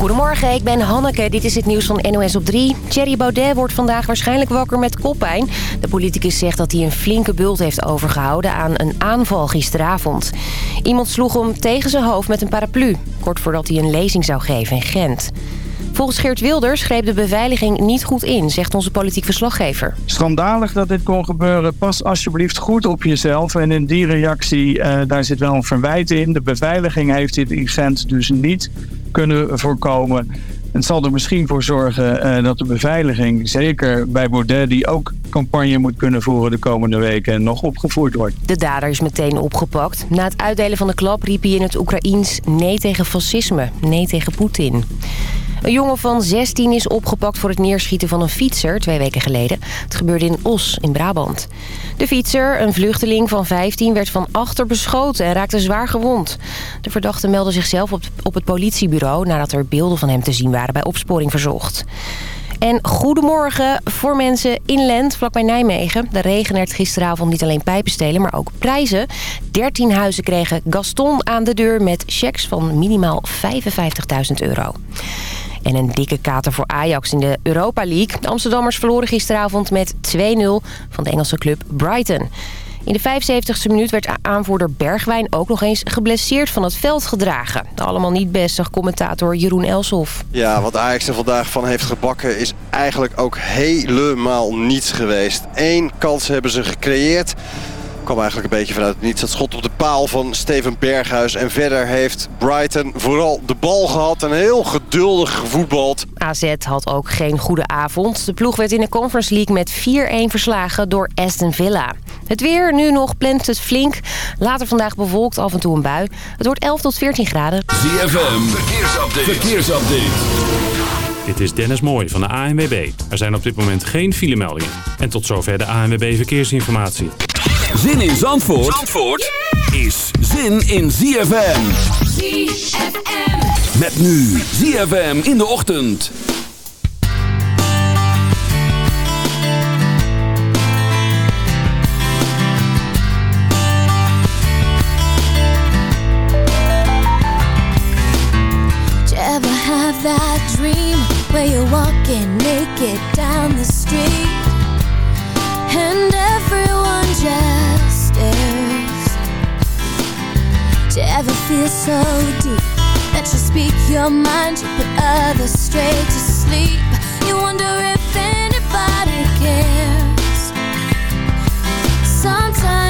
Goedemorgen, ik ben Hanneke. Dit is het nieuws van NOS op 3. Thierry Baudet wordt vandaag waarschijnlijk wakker met koppijn. De politicus zegt dat hij een flinke bult heeft overgehouden aan een aanval gisteravond. Iemand sloeg hem tegen zijn hoofd met een paraplu. Kort voordat hij een lezing zou geven in Gent. Volgens Geert Wilders greep de beveiliging niet goed in, zegt onze politiek verslaggever. Schandalig dat dit kon gebeuren. Pas alsjeblieft goed op jezelf. En in die reactie, uh, daar zit wel een verwijt in. De beveiliging heeft dit in Gent dus niet kunnen voorkomen. Het zal er misschien voor zorgen uh, dat de beveiliging, zeker bij Baudet... die ook campagne moet kunnen voeren de komende weken, nog opgevoerd wordt. De dader is meteen opgepakt. Na het uitdelen van de klap riep hij in het Oekraïens nee tegen fascisme, nee tegen Poetin. Een jongen van 16 is opgepakt voor het neerschieten van een fietser twee weken geleden. Het gebeurde in Os in Brabant. De fietser, een vluchteling van 15, werd van achter beschoten en raakte zwaar gewond. De verdachte meldde zichzelf op, op het politiebureau nadat er beelden van hem te zien waren bij opsporing verzocht. En goedemorgen voor mensen in Lent, vlakbij Nijmegen. De regen gisteravond niet alleen pijpen stelen, maar ook prijzen. 13 huizen kregen Gaston aan de deur met checks van minimaal 55.000 euro. En een dikke kater voor Ajax in de Europa League. De Amsterdammers verloren gisteravond met 2-0 van de Engelse club Brighton. In de 75e minuut werd aanvoerder Bergwijn ook nog eens geblesseerd van het veld gedragen. Allemaal niet best, zag commentator Jeroen Elshoff. Ja, wat Ajax er vandaag van heeft gebakken is eigenlijk ook helemaal niets geweest. Eén kans hebben ze gecreëerd kwam eigenlijk een beetje vanuit niets. Dat schot op de paal van Steven Berghuis. En verder heeft Brighton vooral de bal gehad en heel geduldig gevoetbald. AZ had ook geen goede avond. De ploeg werd in de Conference League met 4-1 verslagen door Aston Villa. Het weer, nu nog plant het flink. Later vandaag bewolkt af en toe een bui. Het wordt 11 tot 14 graden. ZFM, verkeersupdate. verkeersupdate. Dit is Dennis Mooij van de ANWB. Er zijn op dit moment geen filemeldingen. En tot zover de ANWB Verkeersinformatie. Zin in Zandvoort, Zandvoort is zin in ZFM. ZFM. Met nu ZFM in de ochtend. ever have that dream where you're walking Do you ever feel so deep? That you speak your mind you put others straight to sleep. You wonder if anybody cares. Sometimes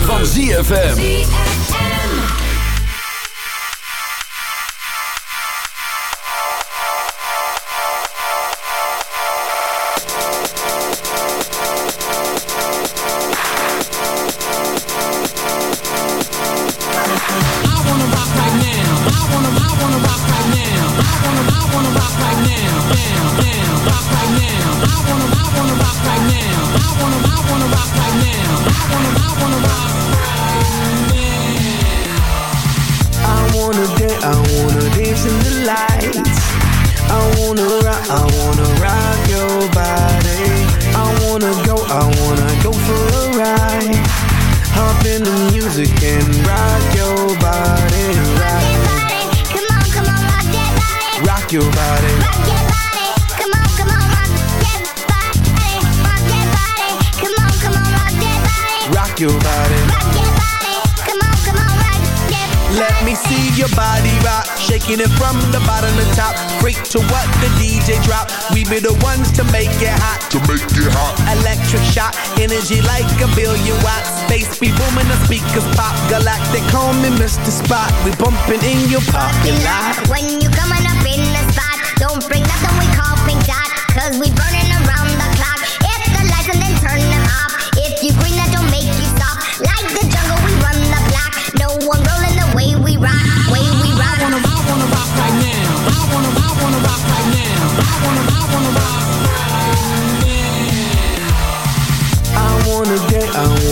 van ZFM. energy like a billion watts. Space be booming, the speakers pop. Galactic, call me Mr. Spot. We bumping in your parking lot. When you coming up in the spot Don't bring nothing we call pink dot Cause we burning around the clock. Hit the lights and then turn them off. If you green that don't make you stop. Like the jungle we run the block. No one rolling the way we rock Way we rock. I wanna, I wanna rock right now. I wanna, I wanna rock right now. I wanna, I wanna rock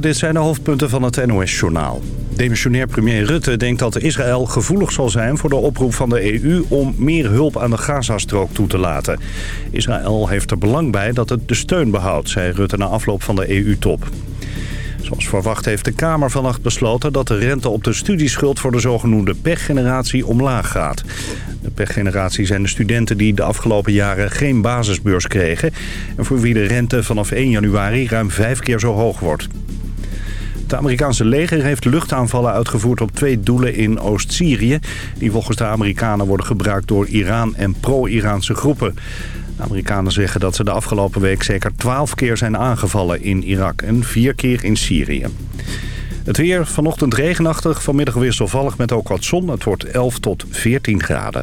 Dit zijn de hoofdpunten van het NOS-journaal. Demissionair premier Rutte denkt dat Israël gevoelig zal zijn voor de oproep van de EU om meer hulp aan de Gazastrook toe te laten. Israël heeft er belang bij dat het de steun behoudt, zei Rutte na afloop van de EU-top. Zoals verwacht heeft de Kamer vannacht besloten dat de rente op de studieschuld voor de zogenoemde pechgeneratie omlaag gaat. De pechgeneratie zijn de studenten die de afgelopen jaren geen basisbeurs kregen... en voor wie de rente vanaf 1 januari ruim vijf keer zo hoog wordt. Het Amerikaanse leger heeft luchtaanvallen uitgevoerd op twee doelen in Oost-Syrië... die volgens de Amerikanen worden gebruikt door Iran en pro-Iraanse groepen. De Amerikanen zeggen dat ze de afgelopen week zeker 12 keer zijn aangevallen in Irak en vier keer in Syrië. Het weer vanochtend regenachtig, vanmiddag wisselvallig met ook wat zon. Het wordt 11 tot 14 graden.